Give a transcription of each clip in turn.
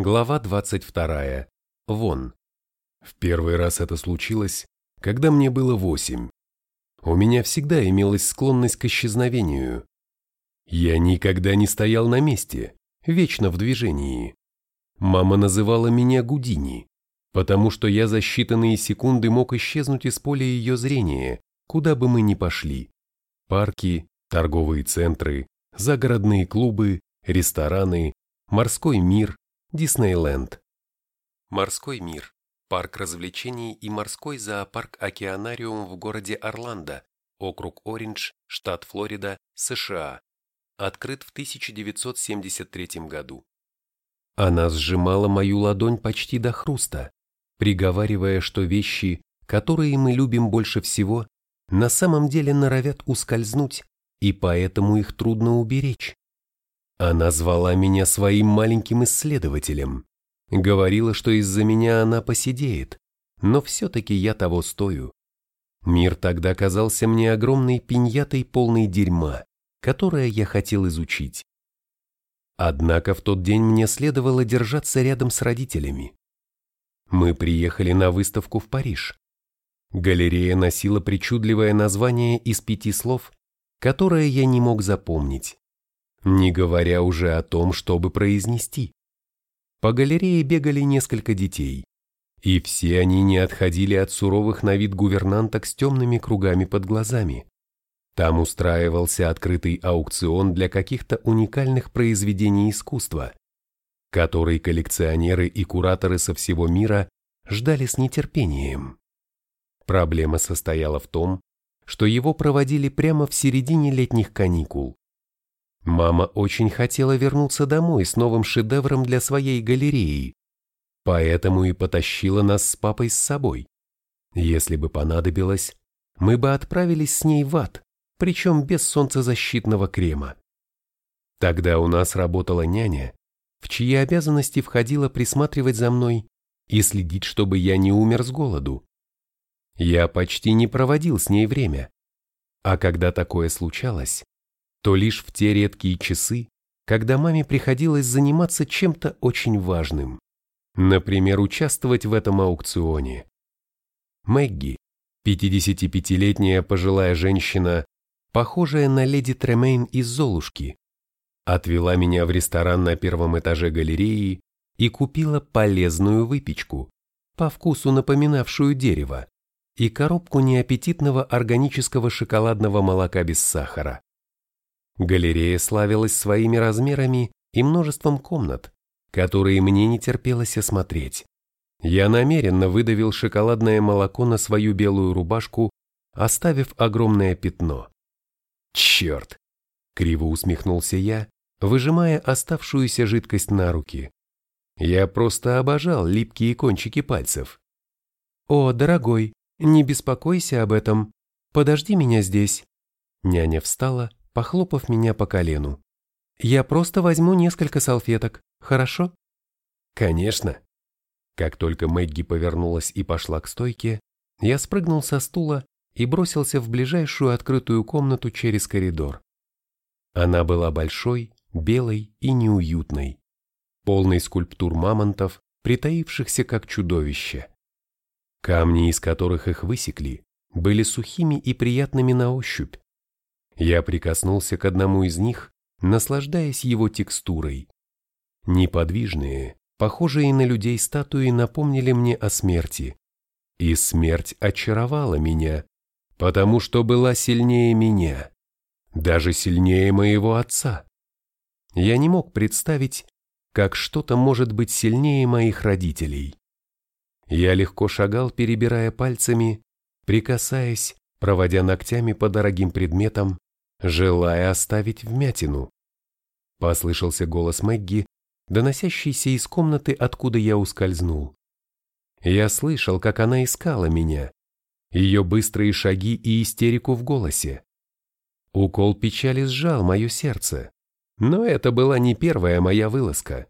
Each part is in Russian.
Глава 22. Вон. В первый раз это случилось, когда мне было восемь. У меня всегда имелась склонность к исчезновению. Я никогда не стоял на месте, вечно в движении. Мама называла меня Гудини, потому что я за считанные секунды мог исчезнуть из поля ее зрения, куда бы мы ни пошли. Парки, торговые центры, загородные клубы, рестораны, морской мир, Диснейленд. Морской мир – парк развлечений и морской зоопарк-океанариум в городе Орландо, округ Ориндж, штат Флорида, США. Открыт в 1973 году. Она сжимала мою ладонь почти до хруста, приговаривая, что вещи, которые мы любим больше всего, на самом деле норовят ускользнуть, и поэтому их трудно уберечь. Она звала меня своим маленьким исследователем. Говорила, что из-за меня она посидеет, но все-таки я того стою. Мир тогда казался мне огромной пиньятой полной дерьма, которое я хотел изучить. Однако в тот день мне следовало держаться рядом с родителями. Мы приехали на выставку в Париж. Галерея носила причудливое название из пяти слов, которое я не мог запомнить не говоря уже о том, чтобы произнести. По галерее бегали несколько детей, и все они не отходили от суровых на вид гувернанток с темными кругами под глазами. Там устраивался открытый аукцион для каких-то уникальных произведений искусства, который коллекционеры и кураторы со всего мира ждали с нетерпением. Проблема состояла в том, что его проводили прямо в середине летних каникул. Мама очень хотела вернуться домой с новым шедевром для своей галереи, поэтому и потащила нас с папой с собой. Если бы понадобилось, мы бы отправились с ней в ад, причем без солнцезащитного крема. Тогда у нас работала няня, в чьи обязанности входило присматривать за мной и следить, чтобы я не умер с голоду. Я почти не проводил с ней время, а когда такое случалось, то лишь в те редкие часы, когда маме приходилось заниматься чем-то очень важным, например, участвовать в этом аукционе. Мэгги, 55-летняя пожилая женщина, похожая на леди Тремейн из «Золушки», отвела меня в ресторан на первом этаже галереи и купила полезную выпечку, по вкусу напоминавшую дерево, и коробку неаппетитного органического шоколадного молока без сахара. Галерея славилась своими размерами и множеством комнат, которые мне не терпелось осмотреть. Я намеренно выдавил шоколадное молоко на свою белую рубашку, оставив огромное пятно. «Черт!» — криво усмехнулся я, выжимая оставшуюся жидкость на руки. Я просто обожал липкие кончики пальцев. «О, дорогой, не беспокойся об этом. Подожди меня здесь». Няня встала похлопав меня по колену. «Я просто возьму несколько салфеток, хорошо?» «Конечно». Как только Мэгги повернулась и пошла к стойке, я спрыгнул со стула и бросился в ближайшую открытую комнату через коридор. Она была большой, белой и неуютной, полной скульптур мамонтов, притаившихся как чудовище. Камни, из которых их высекли, были сухими и приятными на ощупь, я прикоснулся к одному из них, наслаждаясь его текстурой. Неподвижные, похожие на людей статуи напомнили мне о смерти. И смерть очаровала меня, потому что была сильнее меня, даже сильнее моего отца. Я не мог представить, как что-то может быть сильнее моих родителей. Я легко шагал, перебирая пальцами, прикасаясь, проводя ногтями по дорогим предметам, желая оставить вмятину. Послышался голос Мэгги, доносящийся из комнаты, откуда я ускользнул. Я слышал, как она искала меня, ее быстрые шаги и истерику в голосе. Укол печали сжал мое сердце, но это была не первая моя вылазка.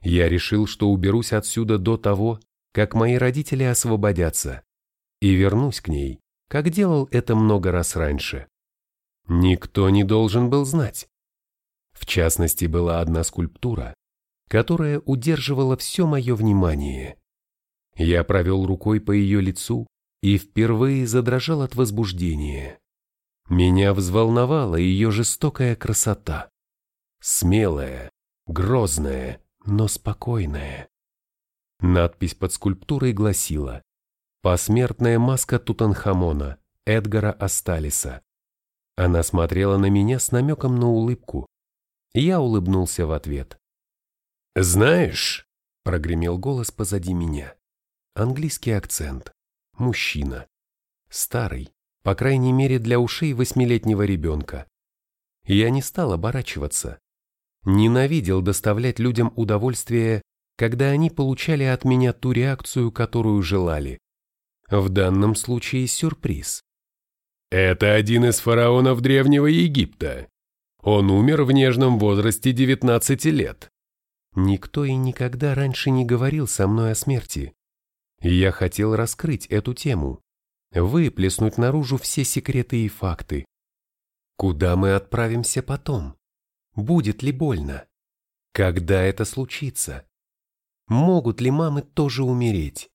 Я решил, что уберусь отсюда до того, как мои родители освободятся, и вернусь к ней, как делал это много раз раньше. Никто не должен был знать. В частности, была одна скульптура, которая удерживала все мое внимание. Я провел рукой по ее лицу и впервые задрожал от возбуждения. Меня взволновала ее жестокая красота. Смелая, грозная, но спокойная. Надпись под скульптурой гласила «Посмертная маска Тутанхамона Эдгара Асталиса». Она смотрела на меня с намеком на улыбку. Я улыбнулся в ответ. «Знаешь», — прогремел голос позади меня, английский акцент, мужчина, старый, по крайней мере для ушей восьмилетнего ребенка. Я не стал оборачиваться. Ненавидел доставлять людям удовольствие, когда они получали от меня ту реакцию, которую желали. В данном случае сюрприз. Это один из фараонов Древнего Египта. Он умер в нежном возрасте 19 лет. Никто и никогда раньше не говорил со мной о смерти. Я хотел раскрыть эту тему, выплеснуть наружу все секреты и факты. Куда мы отправимся потом? Будет ли больно? Когда это случится? Могут ли мамы тоже умереть?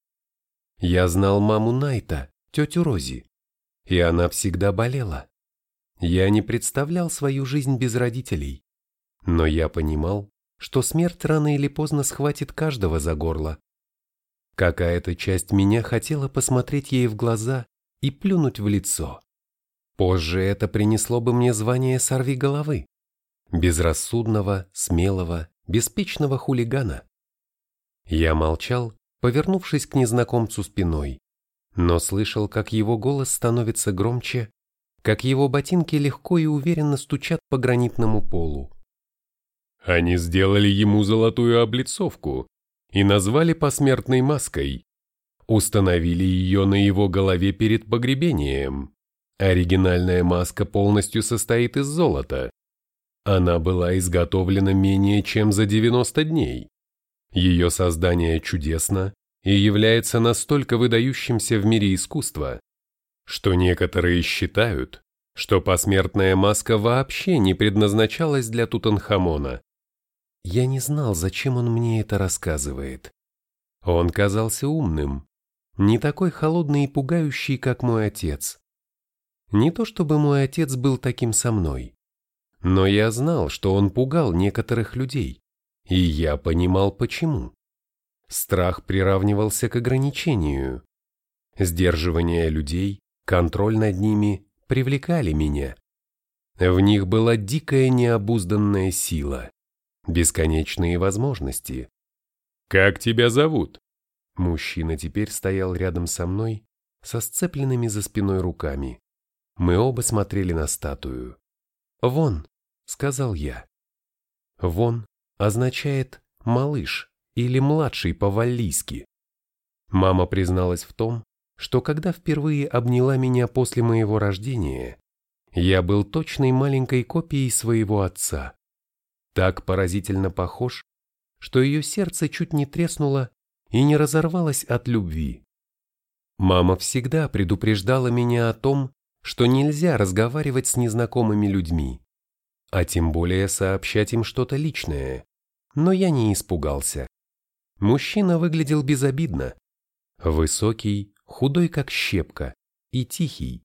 Я знал маму Найта, тетю Рози, и она всегда болела. Я не представлял свою жизнь без родителей, но я понимал, что смерть рано или поздно схватит каждого за горло. Какая-то часть меня хотела посмотреть ей в глаза и плюнуть в лицо. Позже это принесло бы мне звание сорви головы. Безрассудного, смелого, беспечного хулигана. Я молчал, повернувшись к незнакомцу спиной, но слышал, как его голос становится громче, как его ботинки легко и уверенно стучат по гранитному полу. Они сделали ему золотую облицовку, и назвали посмертной маской. Установили ее на его голове перед погребением. Оригинальная маска полностью состоит из золота. Она была изготовлена менее чем за 90 дней. Ее создание чудесно и является настолько выдающимся в мире искусства, что некоторые считают, что посмертная маска вообще не предназначалась для Тутанхамона. Я не знал, зачем он мне это рассказывает. Он казался умным, не такой холодный и пугающий, как мой отец. Не то чтобы мой отец был таким со мной, но я знал, что он пугал некоторых людей, и я понимал почему. Страх приравнивался к ограничению. Сдерживание людей, контроль над ними привлекали меня. В них была дикая необузданная сила бесконечные возможности. «Как тебя зовут?» Мужчина теперь стоял рядом со мной, со сцепленными за спиной руками. Мы оба смотрели на статую. «Вон», — сказал я. «Вон» означает «малыш» или «младший» по-валлийски. Мама призналась в том, что когда впервые обняла меня после моего рождения, я был точной маленькой копией своего отца так поразительно похож, что ее сердце чуть не треснуло и не разорвалось от любви. Мама всегда предупреждала меня о том, что нельзя разговаривать с незнакомыми людьми, а тем более сообщать им что-то личное. Но я не испугался. Мужчина выглядел безобидно. Высокий, худой как щепка и тихий.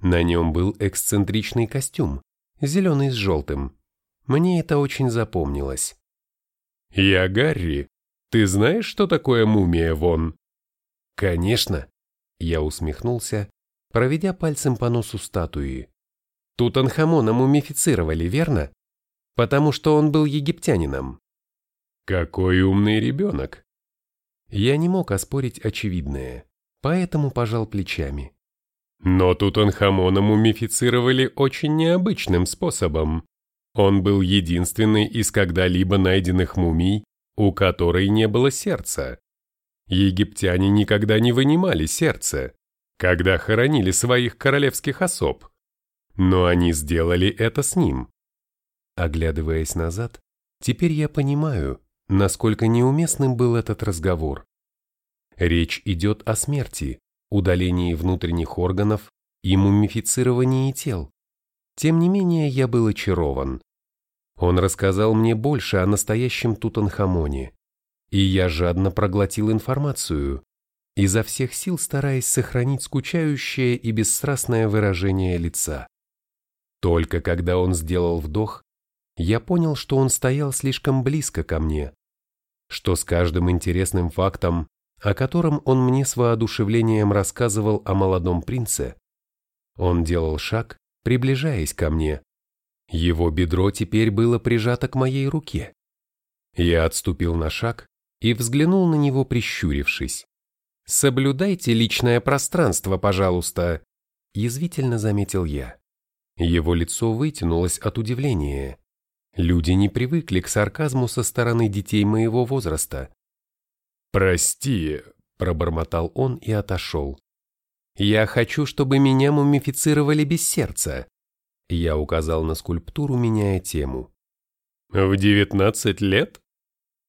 На нем был эксцентричный костюм, зеленый с желтым, мне это очень запомнилось. «Я Гарри. Ты знаешь, что такое мумия, Вон?» «Конечно», — я усмехнулся, проведя пальцем по носу статуи. «Тутанхамона мумифицировали, верно? Потому что он был египтянином». «Какой умный ребенок!» Я не мог оспорить очевидное, поэтому пожал плечами. Но Тутанхамона мумифицировали очень необычным способом. Он был единственный из когда-либо найденных мумий, у которой не было сердца. Египтяне никогда не вынимали сердце, когда хоронили своих королевских особ. Но они сделали это с ним. Оглядываясь назад, теперь я понимаю, насколько неуместным был этот разговор. Речь идет о смерти, удалении внутренних органов и мумифицировании тел. Тем не менее, я был очарован. Он рассказал мне больше о настоящем Тутанхамоне, и я жадно проглотил информацию, изо всех сил стараясь сохранить скучающее и бесстрастное выражение лица. Только когда он сделал вдох, я понял, что он стоял слишком близко ко мне, что с каждым интересным фактом, о котором он мне с воодушевлением рассказывал о молодом принце, он делал шаг, приближаясь ко мне. Его бедро теперь было прижато к моей руке. Я отступил на шаг и взглянул на него, прищурившись. «Соблюдайте личное пространство, пожалуйста», – язвительно заметил я. Его лицо вытянулось от удивления. Люди не привыкли к сарказму со стороны детей моего возраста. «Прости», – пробормотал он и отошел. «Я хочу, чтобы меня мумифицировали без сердца», – я указал на скульптуру, меняя тему. «В девятнадцать лет?»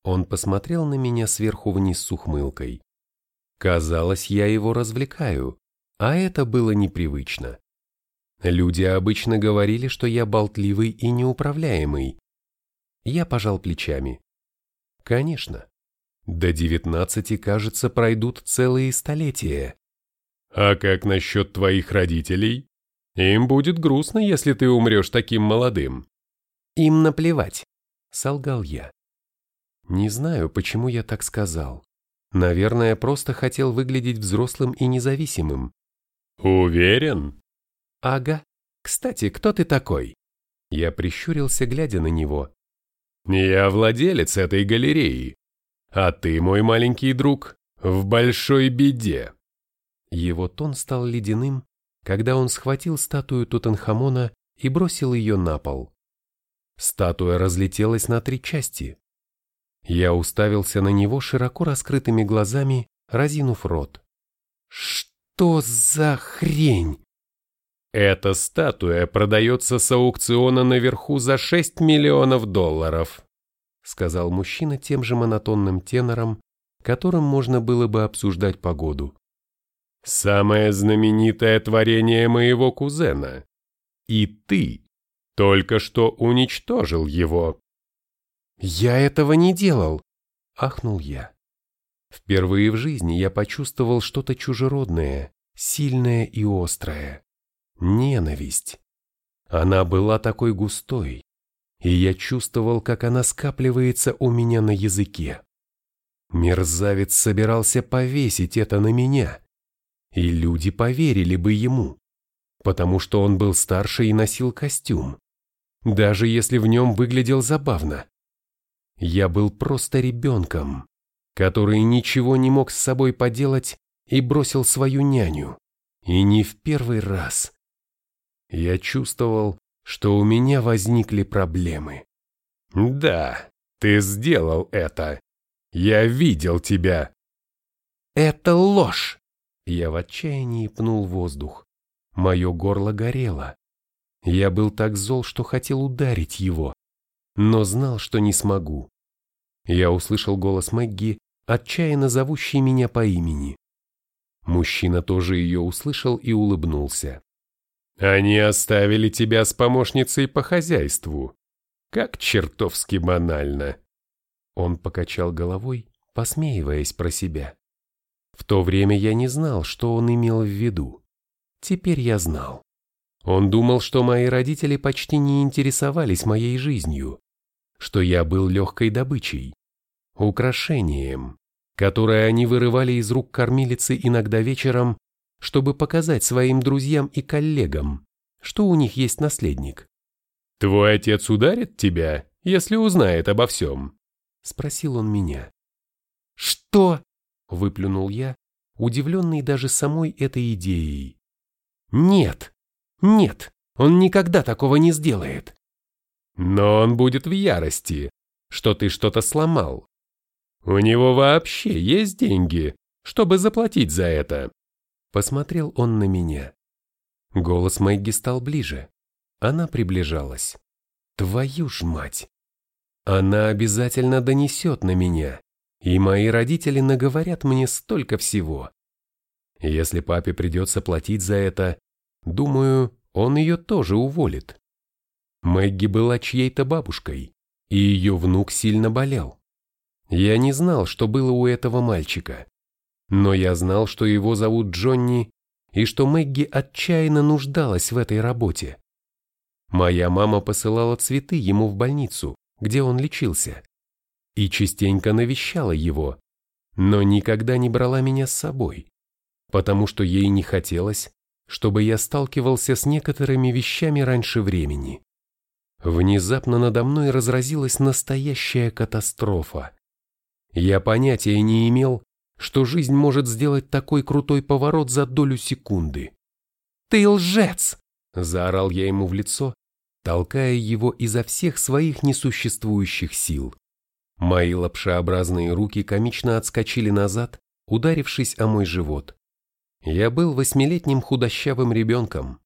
Он посмотрел на меня сверху вниз с ухмылкой. Казалось, я его развлекаю, а это было непривычно. Люди обычно говорили, что я болтливый и неуправляемый. Я пожал плечами. Конечно. До девятнадцати, кажется, пройдут целые столетия. А как насчет твоих родителей? Им будет грустно, если ты умрешь таким молодым. Им наплевать, солгал я. Не знаю, почему я так сказал. Наверное, просто хотел выглядеть взрослым и независимым. Уверен? Ага. Кстати, кто ты такой? Я прищурился, глядя на него. Я владелец этой галереи. А ты, мой маленький друг, в большой беде. Его тон стал ледяным, когда он схватил статую Тутанхамона и бросил ее на пол. Статуя разлетелась на три части. Я уставился на него широко раскрытыми глазами, разинув рот. «Что за хрень?» «Эта статуя продается с аукциона наверху за 6 миллионов долларов», сказал мужчина тем же монотонным тенором, которым можно было бы обсуждать погоду. «Самое знаменитое творение моего кузена. И ты только что уничтожил его». «Я этого не делал!» – ахнул я. Впервые в жизни я почувствовал что-то чужеродное, сильное и острое. Ненависть. Она была такой густой, и я чувствовал, как она скапливается у меня на языке. Мерзавец собирался повесить это на меня, и люди поверили бы ему, потому что он был старше и носил костюм, даже если в нем выглядел забавно. Я был просто ребенком, который ничего не мог с собой поделать и бросил свою няню. И не в первый раз. Я чувствовал, что у меня возникли проблемы. «Да, ты сделал это. Я видел тебя». «Это ложь!» Я в отчаянии пнул воздух. Мое горло горело. Я был так зол, что хотел ударить его но знал, что не смогу. Я услышал голос Мэгги, отчаянно зовущий меня по имени. Мужчина тоже ее услышал и улыбнулся. «Они оставили тебя с помощницей по хозяйству. Как чертовски банально!» Он покачал головой, посмеиваясь про себя. В то время я не знал, что он имел в виду. Теперь я знал. Он думал, что мои родители почти не интересовались моей жизнью, что я был легкой добычей, украшением, которое они вырывали из рук кормилицы иногда вечером, чтобы показать своим друзьям и коллегам, что у них есть наследник. «Твой отец ударит тебя, если узнает обо всем?» – спросил он меня. «Что?» – выплюнул я, удивленный даже самой этой идеей. «Нет, нет, он никогда такого не сделает. Но он будет в ярости, что ты что-то сломал. У него вообще есть деньги, чтобы заплатить за это. Посмотрел он на меня. Голос Мэгги стал ближе. Она приближалась. Твою ж мать! Она обязательно донесет на меня, и мои родители наговорят мне столько всего. Если папе придется платить за это, думаю, он ее тоже уволит. Мэгги была чьей-то бабушкой, и ее внук сильно болел. Я не знал, что было у этого мальчика, но я знал, что его зовут Джонни и что Мэгги отчаянно нуждалась в этой работе. Моя мама посылала цветы ему в больницу, где он лечился, и частенько навещала его, но никогда не брала меня с собой, потому что ей не хотелось, чтобы я сталкивался с некоторыми вещами раньше времени. Внезапно надо мной разразилась настоящая катастрофа. Я понятия не имел, что жизнь может сделать такой крутой поворот за долю секунды. «Ты лжец!» – заорал я ему в лицо, толкая его изо всех своих несуществующих сил. Мои лапшеобразные руки комично отскочили назад, ударившись о мой живот. Я был восьмилетним худощавым ребенком.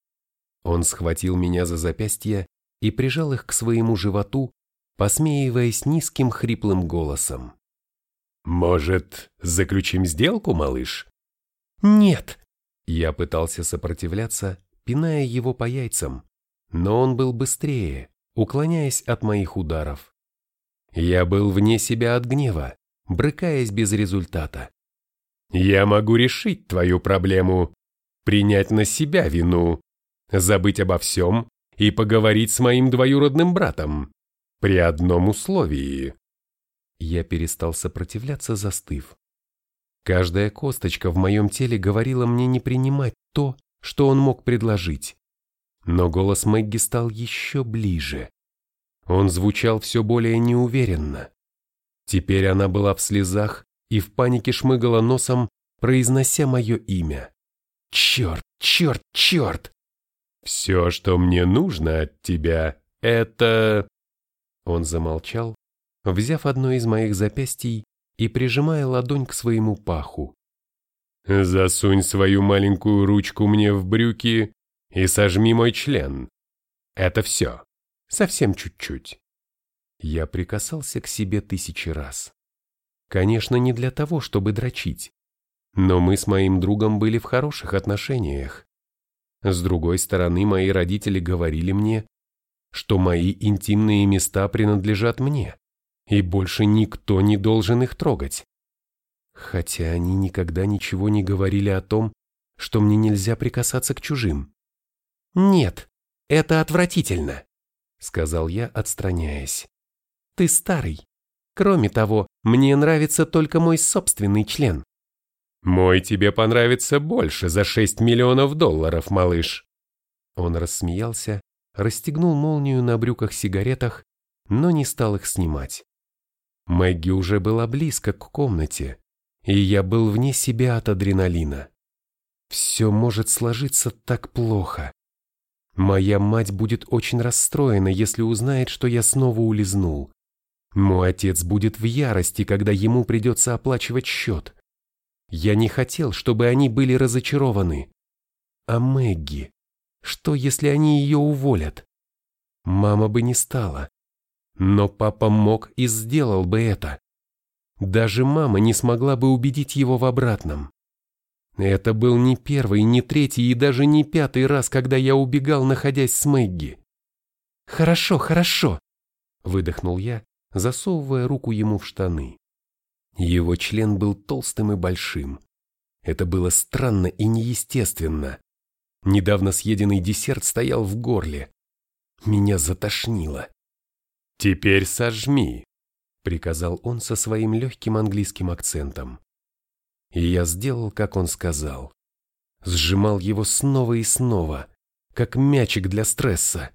Он схватил меня за запястье и прижал их к своему животу, посмеиваясь низким хриплым голосом. «Может, заключим сделку, малыш?» «Нет!» Я пытался сопротивляться, пиная его по яйцам, но он был быстрее, уклоняясь от моих ударов. Я был вне себя от гнева, брыкаясь без результата. «Я могу решить твою проблему, принять на себя вину, забыть обо всем и поговорить с моим двоюродным братом, при одном условии». Я перестал сопротивляться, застыв. Каждая косточка в моем теле говорила мне не принимать то, что он мог предложить. Но голос Мэгги стал еще ближе. Он звучал все более неуверенно. Теперь она была в слезах и в панике шмыгала носом, произнося мое имя. «Черт, черт, черт!» «Все, что мне нужно от тебя, это...» Он замолчал, взяв одно из моих запястий и прижимая ладонь к своему паху. «Засунь свою маленькую ручку мне в брюки и сожми мой член. Это все. Совсем чуть-чуть». Я прикасался к себе тысячи раз. Конечно, не для того, чтобы дрочить. Но мы с моим другом были в хороших отношениях. С другой стороны, мои родители говорили мне, что мои интимные места принадлежат мне и больше никто не должен их трогать. Хотя они никогда ничего не говорили о том, что мне нельзя прикасаться к чужим. «Нет, это отвратительно», — сказал я, отстраняясь. «Ты старый. Кроме того, мне нравится только мой собственный член». «Мой тебе понравится больше за шесть миллионов долларов, малыш». Он рассмеялся, расстегнул молнию на брюках-сигаретах, но не стал их снимать. Мэгги уже была близко к комнате, и я был вне себя от адреналина. Все может сложиться так плохо. Моя мать будет очень расстроена, если узнает, что я снова улизнул. Мой отец будет в ярости, когда ему придется оплачивать счет. Я не хотел, чтобы они были разочарованы. А Мэгги? Что, если они ее уволят? Мама бы не стала. Но папа мог и сделал бы это. Даже мама не смогла бы убедить его в обратном. Это был не первый, не третий и даже не пятый раз, когда я убегал, находясь с Мэгги. «Хорошо, хорошо», — выдохнул я, засовывая руку ему в штаны. Его член был толстым и большим. Это было странно и неестественно. Недавно съеденный десерт стоял в горле. Меня затошнило. «Теперь сожми», — приказал он со своим легким английским акцентом. И я сделал, как он сказал. Сжимал его снова и снова, как мячик для стресса,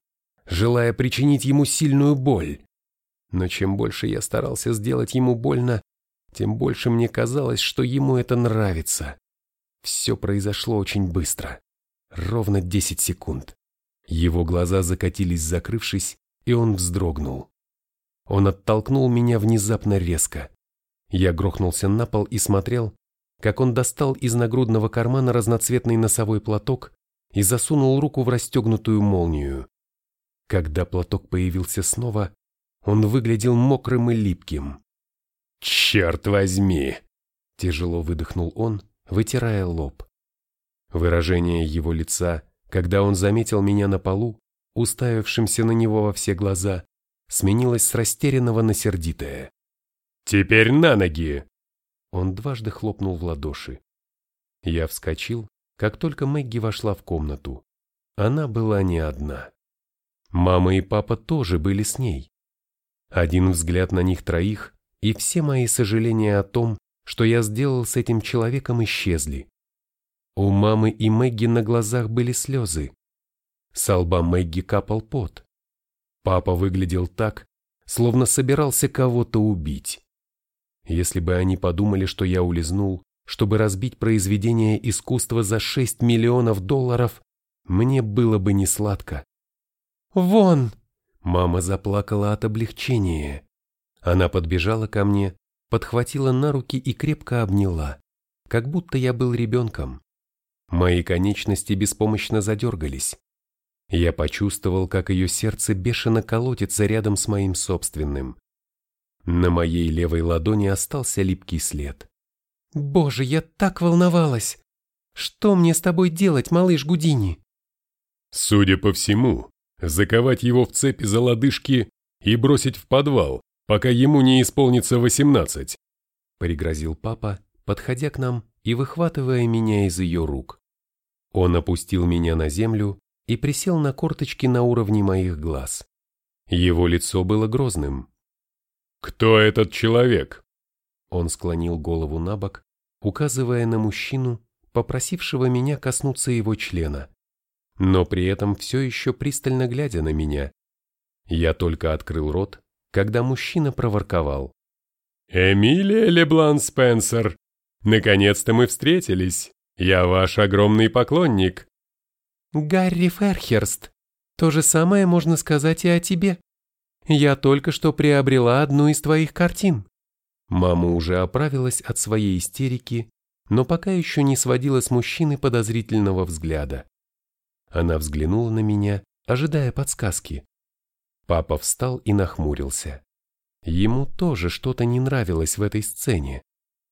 желая причинить ему сильную боль. Но чем больше я старался сделать ему больно, тем больше мне казалось, что ему это нравится. Все произошло очень быстро. Ровно десять секунд. Его глаза закатились, закрывшись, и он вздрогнул. Он оттолкнул меня внезапно резко. Я грохнулся на пол и смотрел, как он достал из нагрудного кармана разноцветный носовой платок и засунул руку в расстегнутую молнию. Когда платок появился снова, он выглядел мокрым и липким. «Черт возьми!» – тяжело выдохнул он, вытирая лоб. Выражение его лица, когда он заметил меня на полу, уставившимся на него во все глаза, сменилось с растерянного на сердитое. «Теперь на ноги!» Он дважды хлопнул в ладоши. Я вскочил, как только Мэгги вошла в комнату. Она была не одна. Мама и папа тоже были с ней. Один взгляд на них троих, и все мои сожаления о том, что я сделал с этим человеком, исчезли. У мамы и Мэгги на глазах были слезы. С лба Мэгги капал пот. Папа выглядел так, словно собирался кого-то убить. Если бы они подумали, что я улизнул, чтобы разбить произведение искусства за 6 миллионов долларов, мне было бы не сладко. «Вон!» Мама заплакала от облегчения. Она подбежала ко мне, подхватила на руки и крепко обняла, как будто я был ребенком. Мои конечности беспомощно задергались. Я почувствовал, как ее сердце бешено колотится рядом с моим собственным. На моей левой ладони остался липкий след. «Боже, я так волновалась! Что мне с тобой делать, малыш Гудини?» Судя по всему, заковать его в цепи за лодыжки и бросить в подвал, пока ему не исполнится восемнадцать», — пригрозил папа, подходя к нам и выхватывая меня из ее рук. Он опустил меня на землю и присел на корточки на уровне моих глаз. Его лицо было грозным. «Кто этот человек?» Он склонил голову на бок, указывая на мужчину, попросившего меня коснуться его члена, но при этом все еще пристально глядя на меня. Я только открыл рот, когда мужчина проворковал. «Эмилия Леблан Спенсер, наконец-то мы встретились. Я ваш огромный поклонник». «Гарри Ферхерст, то же самое можно сказать и о тебе. Я только что приобрела одну из твоих картин». Мама уже оправилась от своей истерики, но пока еще не сводила с мужчины подозрительного взгляда. Она взглянула на меня, ожидая подсказки. Папа встал и нахмурился. Ему тоже что-то не нравилось в этой сцене,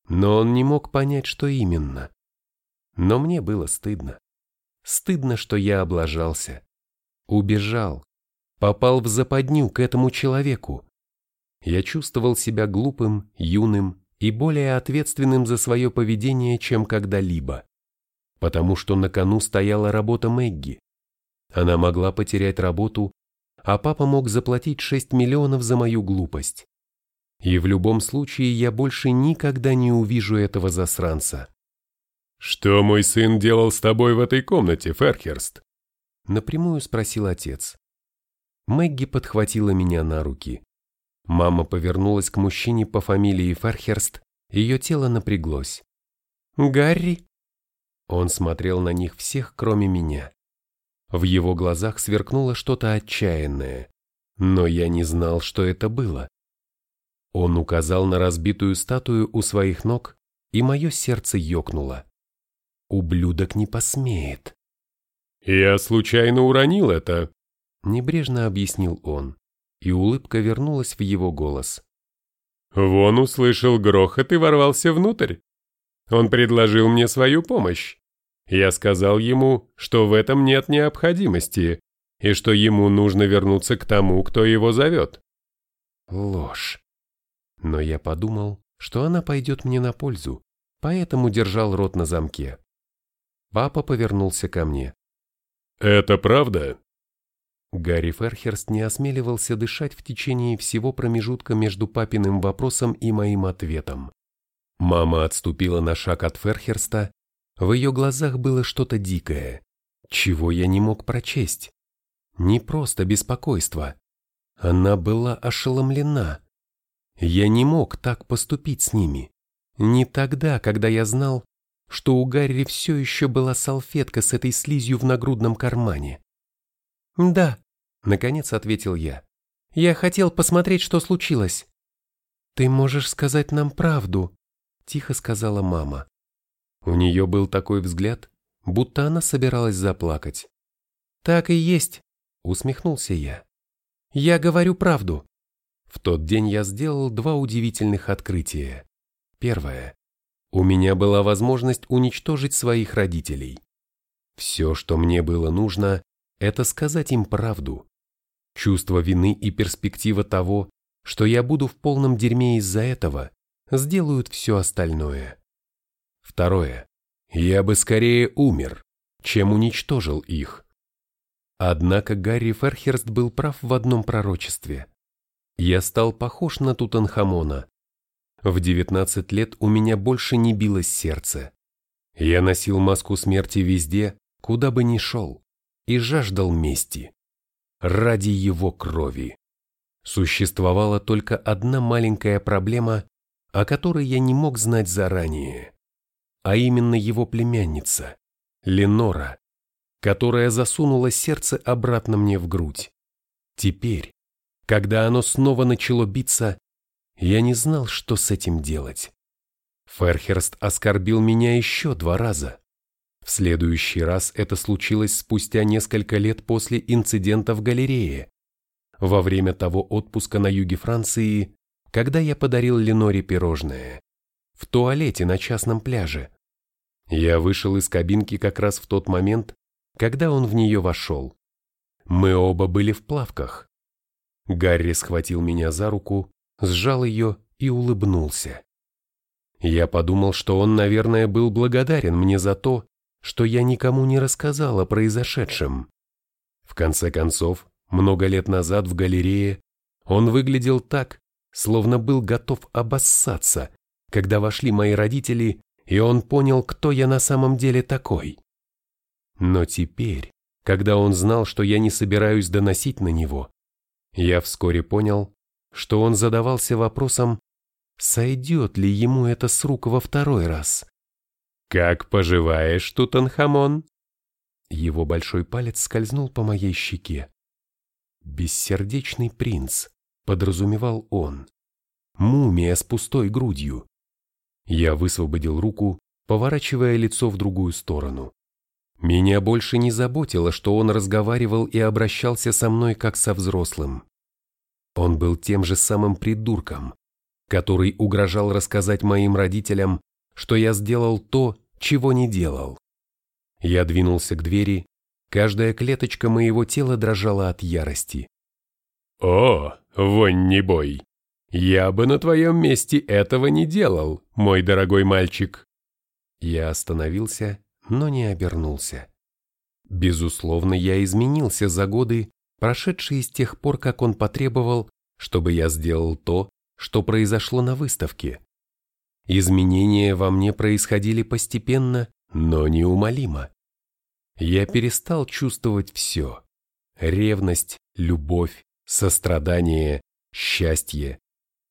но он не мог понять, что именно. Но мне было стыдно. Стыдно, что я облажался. Убежал. Попал в западню к этому человеку. Я чувствовал себя глупым, юным и более ответственным за свое поведение, чем когда-либо. Потому что на кону стояла работа Мэгги. Она могла потерять работу а папа мог заплатить 6 миллионов за мою глупость. И в любом случае я больше никогда не увижу этого засранца. «Что мой сын делал с тобой в этой комнате, Ферхерст?» Напрямую спросил отец. Мэгги подхватила меня на руки. Мама повернулась к мужчине по фамилии Ферхерст, ее тело напряглось. «Гарри?» Он смотрел на них всех, кроме меня. В его глазах сверкнуло что-то отчаянное, но я не знал, что это было. Он указал на разбитую статую у своих ног, и мое сердце ёкнуло. Ублюдок не посмеет. «Я случайно уронил это», — небрежно объяснил он, и улыбка вернулась в его голос. «Вон услышал грохот и ворвался внутрь. Он предложил мне свою помощь. Я сказал ему, что в этом нет необходимости, и что ему нужно вернуться к тому, кто его зовет. Ложь. Но я подумал, что она пойдет мне на пользу, поэтому держал рот на замке. Папа повернулся ко мне. «Это правда?» Гарри Ферхерст не осмеливался дышать в течение всего промежутка между папиным вопросом и моим ответом. Мама отступила на шаг от Ферхерста в ее глазах было что-то дикое, чего я не мог прочесть. Не просто беспокойство. Она была ошеломлена. Я не мог так поступить с ними. Не тогда, когда я знал, что у Гарри все еще была салфетка с этой слизью в нагрудном кармане. «Да», — наконец ответил я. «Я хотел посмотреть, что случилось». «Ты можешь сказать нам правду», — тихо сказала мама. У нее был такой взгляд, будто она собиралась заплакать. «Так и есть», — усмехнулся я. «Я говорю правду». В тот день я сделал два удивительных открытия. Первое. У меня была возможность уничтожить своих родителей. Все, что мне было нужно, это сказать им правду. Чувство вины и перспектива того, что я буду в полном дерьме из-за этого, сделают все остальное. Второе. Я бы скорее умер, чем уничтожил их. Однако Гарри Ферхерст был прав в одном пророчестве. Я стал похож на Тутанхамона. В 19 лет у меня больше не билось сердце. Я носил маску смерти везде, куда бы ни шел, и жаждал мести. Ради его крови. Существовала только одна маленькая проблема, о которой я не мог знать заранее, а именно его племянница, Ленора, которая засунула сердце обратно мне в грудь. Теперь, когда оно снова начало биться, я не знал, что с этим делать. Ферхерст оскорбил меня еще два раза. В следующий раз это случилось спустя несколько лет после инцидента в галерее, во время того отпуска на юге Франции, когда я подарил Леноре пирожное, в туалете на частном пляже. Я вышел из кабинки как раз в тот момент, когда он в нее вошел. Мы оба были в плавках. Гарри схватил меня за руку, сжал ее и улыбнулся. Я подумал, что он, наверное, был благодарен мне за то, что я никому не рассказал о произошедшем. В конце концов, много лет назад в галерее он выглядел так, словно был готов обоссаться, когда вошли мои родители, и он понял, кто я на самом деле такой. Но теперь, когда он знал, что я не собираюсь доносить на него, я вскоре понял, что он задавался вопросом, сойдет ли ему это с рук во второй раз. «Как поживаешь, Тутанхамон?» Его большой палец скользнул по моей щеке. «Бессердечный принц», — подразумевал он. «Мумия с пустой грудью». Я высвободил руку, поворачивая лицо в другую сторону. Меня больше не заботило, что он разговаривал и обращался со мной как со взрослым. Он был тем же самым придурком, который угрожал рассказать моим родителям, что я сделал то, чего не делал. Я двинулся к двери, каждая клеточка моего тела дрожала от ярости. «О, вонь не бой! Я бы на твоем месте этого не делал, мой дорогой мальчик!» Я остановился, но не обернулся. Безусловно, я изменился за годы, прошедшие с тех пор, как он потребовал, чтобы я сделал то, что произошло на выставке. Изменения во мне происходили постепенно, но неумолимо. Я перестал чувствовать все. Ревность, любовь, сострадание, счастье.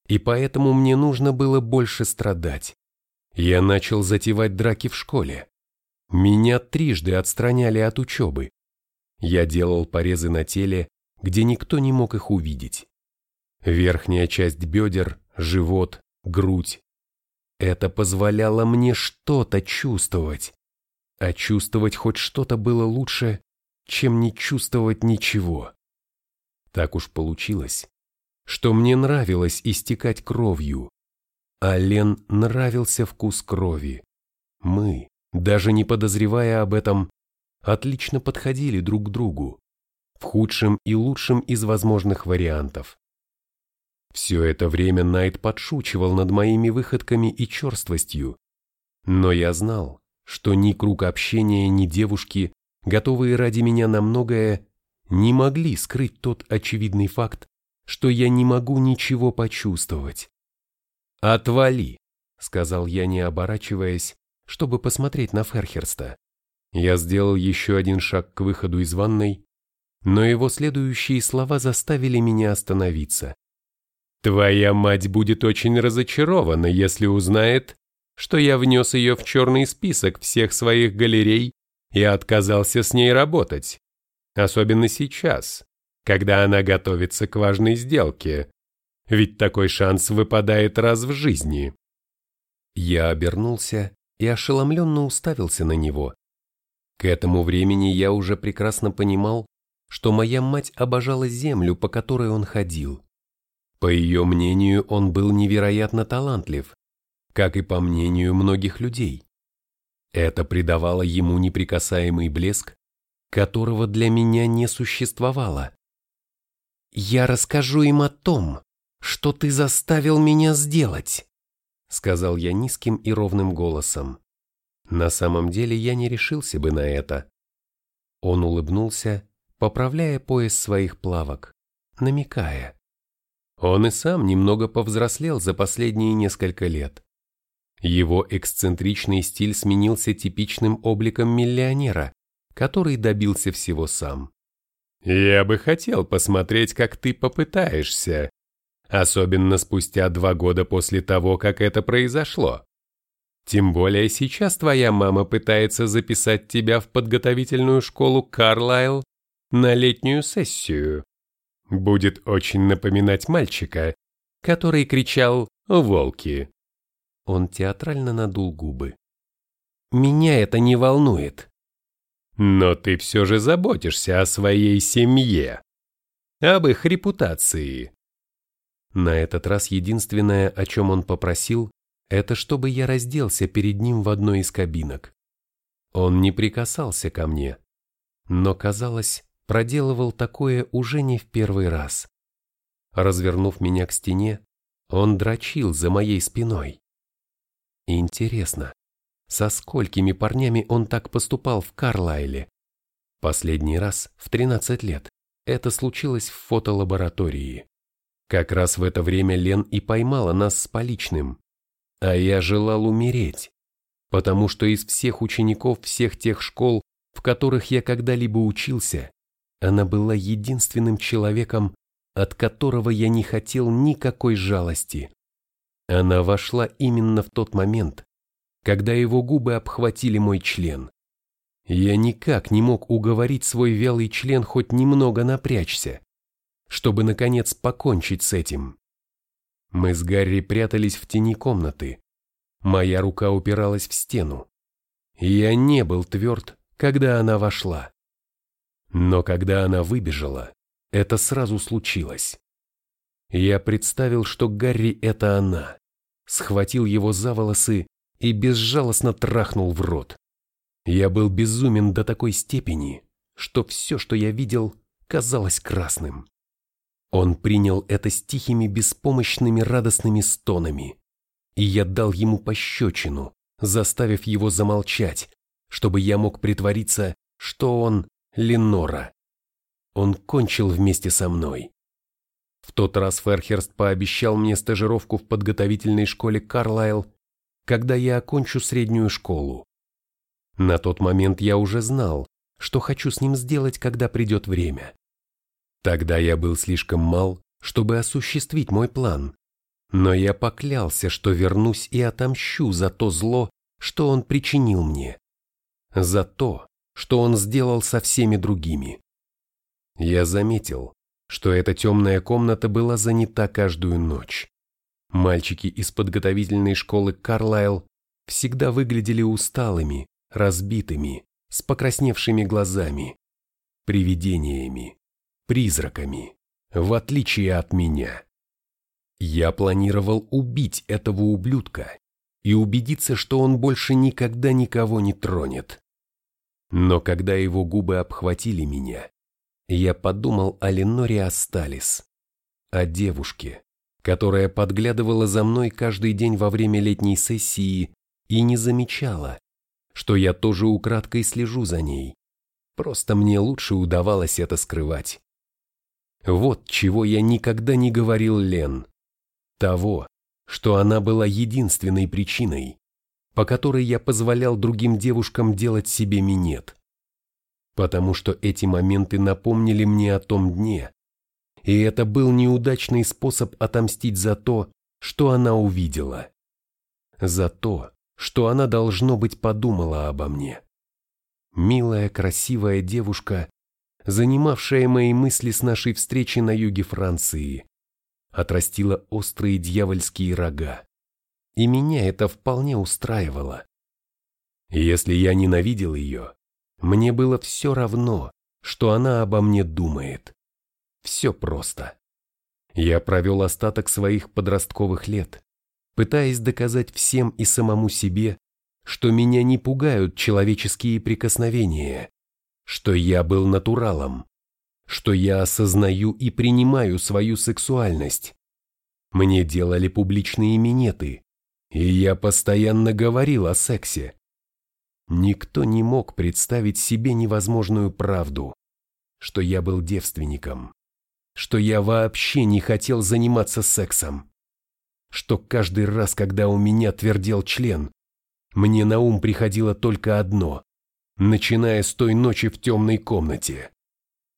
И поэтому мне нужно было больше страдать. Я начал затевать драки в школе. Меня трижды отстраняли от учебы. Я делал порезы на теле, где никто не мог их увидеть. Верхняя часть бедер, живот, грудь, это позволяло мне что-то чувствовать. А чувствовать хоть что-то было лучше, чем не чувствовать ничего. Так уж получилось, что мне нравилось истекать кровью, а Лен нравился вкус крови. Мы, даже не подозревая об этом, отлично подходили друг к другу, в худшем и лучшем из возможных вариантов. Все это время Найт подшучивал над моими выходками и черствостью. Но я знал, что ни круг общения, ни девушки, готовые ради меня на многое, не могли скрыть тот очевидный факт, что я не могу ничего почувствовать. «Отвали», — сказал я, не оборачиваясь, чтобы посмотреть на Ферхерста. Я сделал еще один шаг к выходу из ванной, но его следующие слова заставили меня остановиться. Твоя мать будет очень разочарована, если узнает, что я внес ее в черный список всех своих галерей и отказался с ней работать. Особенно сейчас, когда она готовится к важной сделке. Ведь такой шанс выпадает раз в жизни. Я обернулся и ошеломленно уставился на него. К этому времени я уже прекрасно понимал, что моя мать обожала землю, по которой он ходил. По ее мнению, он был невероятно талантлив, как и по мнению многих людей. Это придавало ему неприкасаемый блеск, которого для меня не существовало. «Я расскажу им о том, что ты заставил меня сделать», сказал я низким и ровным голосом. На самом деле я не решился бы на это. Он улыбнулся, поправляя пояс своих плавок, намекая. Он и сам немного повзрослел за последние несколько лет. Его эксцентричный стиль сменился типичным обликом миллионера, который добился всего сам. «Я бы хотел посмотреть, как ты попытаешься, особенно спустя два года после того, как это произошло. Тем более сейчас твоя мама пытается записать тебя в подготовительную школу Карлайл на летнюю сессию. Будет очень напоминать мальчика, который кричал «Волки!» Он театрально надул губы. «Меня это не волнует. Но ты все же заботишься о своей семье, об их репутации». На этот раз единственное, о чем он попросил, это чтобы я разделся перед ним в одной из кабинок. Он не прикасался ко мне, но, казалось, проделывал такое уже не в первый раз. Развернув меня к стене, он дрочил за моей спиной. Интересно, со сколькими парнями он так поступал в Карлайле? Последний раз, в 13 лет, это случилось в фотолаборатории. Как раз в это время Лен и поймала нас с поличным. А я желал умереть, потому что из всех учеников всех тех школ, в которых я когда-либо учился, она была единственным человеком, от которого я не хотел никакой жалости. Она вошла именно в тот момент, когда его губы обхватили мой член. Я никак не мог уговорить свой вялый член хоть немного напрячься, чтобы, наконец, покончить с этим. Мы с Гарри прятались в тени комнаты. Моя рука упиралась в стену. Я не был тверд, когда она вошла. Но когда она выбежала, это сразу случилось. Я представил, что Гарри — это она, схватил его за волосы и безжалостно трахнул в рот. Я был безумен до такой степени, что все, что я видел, казалось красным. Он принял это с тихими беспомощными радостными стонами, и я дал ему пощечину, заставив его замолчать, чтобы я мог притвориться, что он Ленора. Он кончил вместе со мной. В тот раз Ферхерст пообещал мне стажировку в подготовительной школе Карлайл, когда я окончу среднюю школу. На тот момент я уже знал, что хочу с ним сделать, когда придет время. Тогда я был слишком мал, чтобы осуществить мой план, но я поклялся, что вернусь и отомщу за то зло, что он причинил мне. За то, что он сделал со всеми другими. Я заметил, что эта темная комната была занята каждую ночь. Мальчики из подготовительной школы Карлайл всегда выглядели усталыми, разбитыми, с покрасневшими глазами, привидениями, призраками, в отличие от меня. Я планировал убить этого ублюдка и убедиться, что он больше никогда никого не тронет. Но когда его губы обхватили меня, я подумал о Леноре Асталис, о девушке, которая подглядывала за мной каждый день во время летней сессии и не замечала, что я тоже украдкой слежу за ней. Просто мне лучше удавалось это скрывать. Вот чего я никогда не говорил Лен. Того, что она была единственной причиной, по которой я позволял другим девушкам делать себе минет. Потому что эти моменты напомнили мне о том дне, и это был неудачный способ отомстить за то, что она увидела. За то, что она, должно быть, подумала обо мне. Милая, красивая девушка, занимавшая мои мысли с нашей встречи на юге Франции, отрастила острые дьявольские рога и меня это вполне устраивало. Если я ненавидел ее, мне было все равно, что она обо мне думает. Все просто. Я провел остаток своих подростковых лет, пытаясь доказать всем и самому себе, что меня не пугают человеческие прикосновения, что я был натуралом, что я осознаю и принимаю свою сексуальность. Мне делали публичные минеты, и я постоянно говорил о сексе. Никто не мог представить себе невозможную правду, что я был девственником, что я вообще не хотел заниматься сексом, что каждый раз, когда у меня твердел член, мне на ум приходило только одно, начиная с той ночи в темной комнате.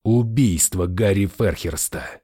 Убийство Гарри Ферхерста.